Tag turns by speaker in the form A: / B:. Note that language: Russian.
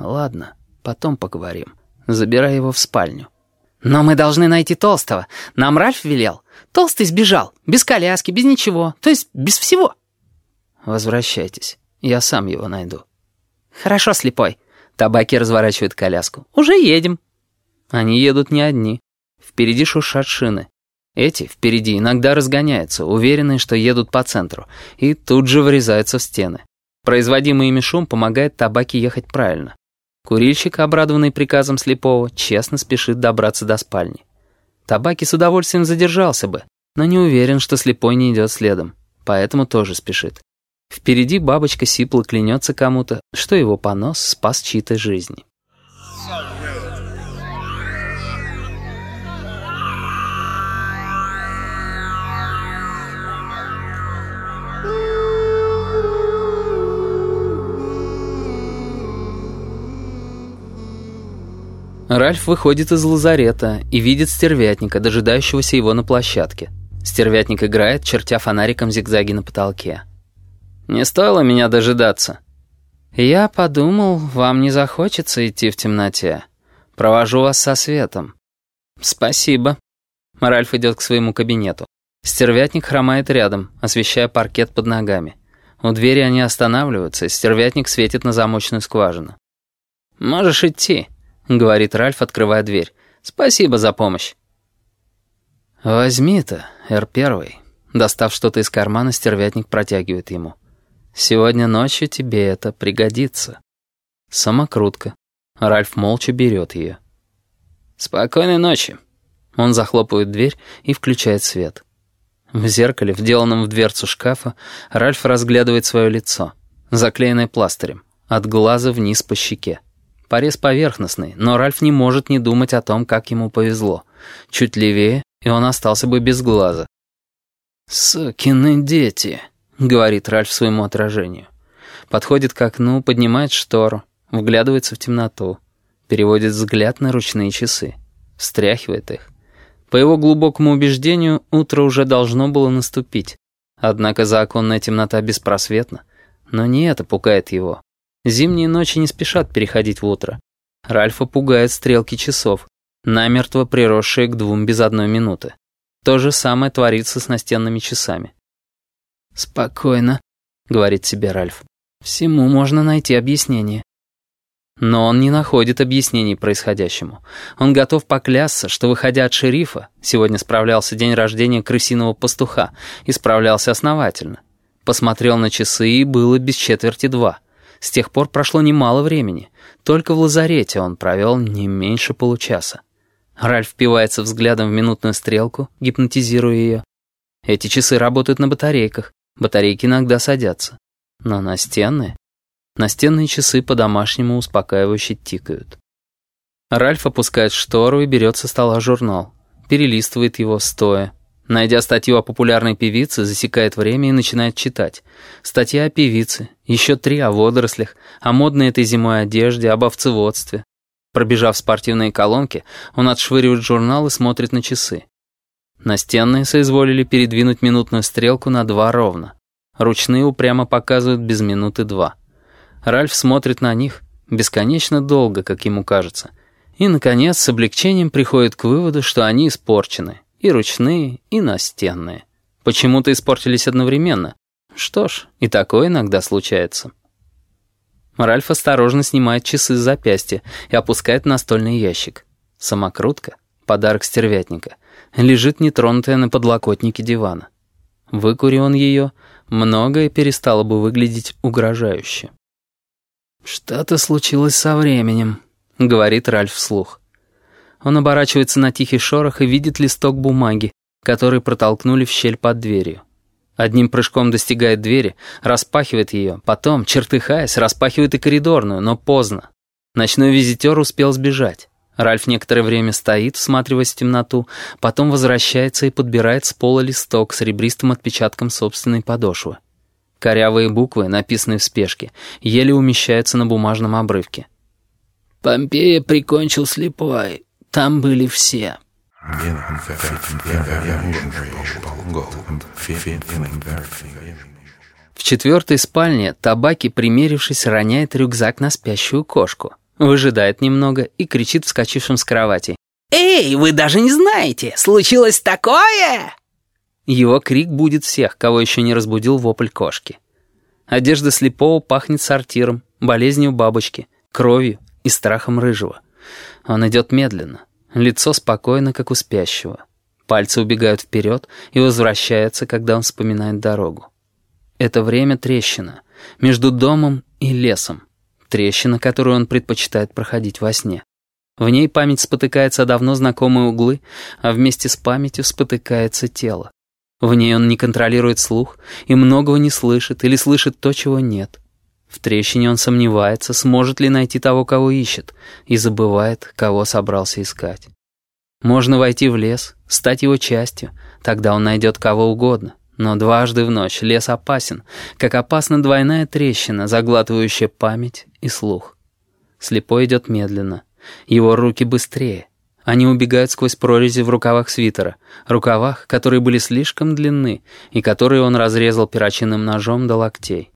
A: Ладно, потом поговорим. Забирай его в спальню. Но мы должны найти Толстого. Нам Ральф велел. Толстый сбежал. Без коляски, без ничего. То есть без всего. Возвращайтесь. Я сам его найду. Хорошо, слепой. Табаки разворачивает коляску. Уже едем. Они едут не одни. Впереди шуршат шины. Эти впереди иногда разгоняются, уверенные, что едут по центру, и тут же врезаются в стены. Производимый ими шум помогает табаке ехать правильно. Курильщик, обрадованный приказом слепого, честно спешит добраться до спальни. Табаки с удовольствием задержался бы, но не уверен, что слепой не идет следом, поэтому тоже спешит. Впереди бабочка сипло клянется кому-то, что его понос спас чьей-то жизни. Ральф выходит из лазарета и видит стервятника, дожидающегося его на площадке. Стервятник играет, чертя фонариком зигзаги на потолке. «Не стоило меня дожидаться». «Я подумал, вам не захочется идти в темноте. Провожу вас со светом». «Спасибо». Ральф идет к своему кабинету. Стервятник хромает рядом, освещая паркет под ногами. У двери они останавливаются, и стервятник светит на замочную скважину. «Можешь идти». — говорит Ральф, открывая дверь. «Спасибо за помощь». «Возьми-то, Р-1». Достав что-то из кармана, стервятник протягивает ему. «Сегодня ночью тебе это пригодится». Самокрутка. Ральф молча берет ее. «Спокойной ночи». Он захлопывает дверь и включает свет. В зеркале, вделанном в дверцу шкафа, Ральф разглядывает свое лицо, заклеенное пластырем, от глаза вниз по щеке. Порез поверхностный, но Ральф не может не думать о том, как ему повезло. Чуть левее, и он остался бы без глаза. «Сукины дети», — говорит Ральф своему отражению. Подходит к окну, поднимает штору, вглядывается в темноту, переводит взгляд на ручные часы, встряхивает их. По его глубокому убеждению, утро уже должно было наступить. Однако законная темнота беспросветна. Но не это пугает его. Зимние ночи не спешат переходить в утро. Ральфа пугает стрелки часов, намертво приросшие к двум без одной минуты. То же самое творится с настенными часами. «Спокойно», — говорит себе Ральф. «Всему можно найти объяснение». Но он не находит объяснений происходящему. Он готов поклясться, что, выходя от шерифа, сегодня справлялся день рождения крысиного пастуха и справлялся основательно. Посмотрел на часы, и было без четверти два — с тех пор прошло немало времени. Только в лазарете он провел не меньше получаса. Ральф впивается взглядом в минутную стрелку, гипнотизируя ее. Эти часы работают на батарейках. Батарейки иногда садятся. Но настенные... Настенные часы по-домашнему успокаивающе тикают. Ральф опускает штору и берет со стола журнал. Перелистывает его стоя. Найдя статью о популярной певице, засекает время и начинает читать. Статья о певице, еще три о водорослях, о модной этой зимой одежде, об овцеводстве. Пробежав спортивные колонки, он отшвыривает журнал и смотрит на часы. Настенные соизволили передвинуть минутную стрелку на два ровно. Ручные упрямо показывают без минуты два. Ральф смотрит на них бесконечно долго, как ему кажется. И, наконец, с облегчением приходит к выводу, что они испорчены. И ручные, и настенные. Почему-то испортились одновременно. Что ж, и такое иногда случается. Ральф осторожно снимает часы с запястья и опускает настольный ящик. Самокрутка, подарок стервятника, лежит нетронутая на подлокотнике дивана. Выкури он ее, многое перестало бы выглядеть угрожающе. «Что-то случилось со временем», — говорит Ральф вслух. Он оборачивается на тихий шорох и видит листок бумаги, который протолкнули в щель под дверью. Одним прыжком достигает двери, распахивает ее, потом, чертыхаясь, распахивает и коридорную, но поздно. Ночной визитер успел сбежать. Ральф некоторое время стоит, всматриваясь в темноту, потом возвращается и подбирает с пола листок с ребристым отпечатком собственной подошвы. Корявые буквы, написанные в спешке, еле умещаются на бумажном обрывке. «Помпея прикончил слепой. Там были все. В четвертой спальне табаки, примерившись, роняет рюкзак на спящую кошку. выжидает немного и кричит вскочившим с кровати.
B: «Эй, вы даже не знаете, случилось такое!»
A: Его крик будет всех, кого еще не разбудил вопль кошки. Одежда слепого пахнет сортиром, болезнью бабочки, кровью и страхом рыжего. Он идет медленно, лицо спокойно, как у спящего. Пальцы убегают вперед и возвращаются, когда он вспоминает дорогу. Это время трещина между домом и лесом. Трещина, которую он предпочитает проходить во сне. В ней память спотыкается о давно знакомые углы, а вместе с памятью спотыкается тело. В ней он не контролирует слух и многого не слышит или слышит то, чего нет. В трещине он сомневается, сможет ли найти того, кого ищет, и забывает, кого собрался искать. Можно войти в лес, стать его частью, тогда он найдет кого угодно. Но дважды в ночь лес опасен, как опасна двойная трещина, заглатывающая память и слух. Слепой идет медленно, его руки быстрее. Они убегают сквозь прорези в рукавах свитера, рукавах, которые были слишком длинны и которые он разрезал перочинным ножом до локтей.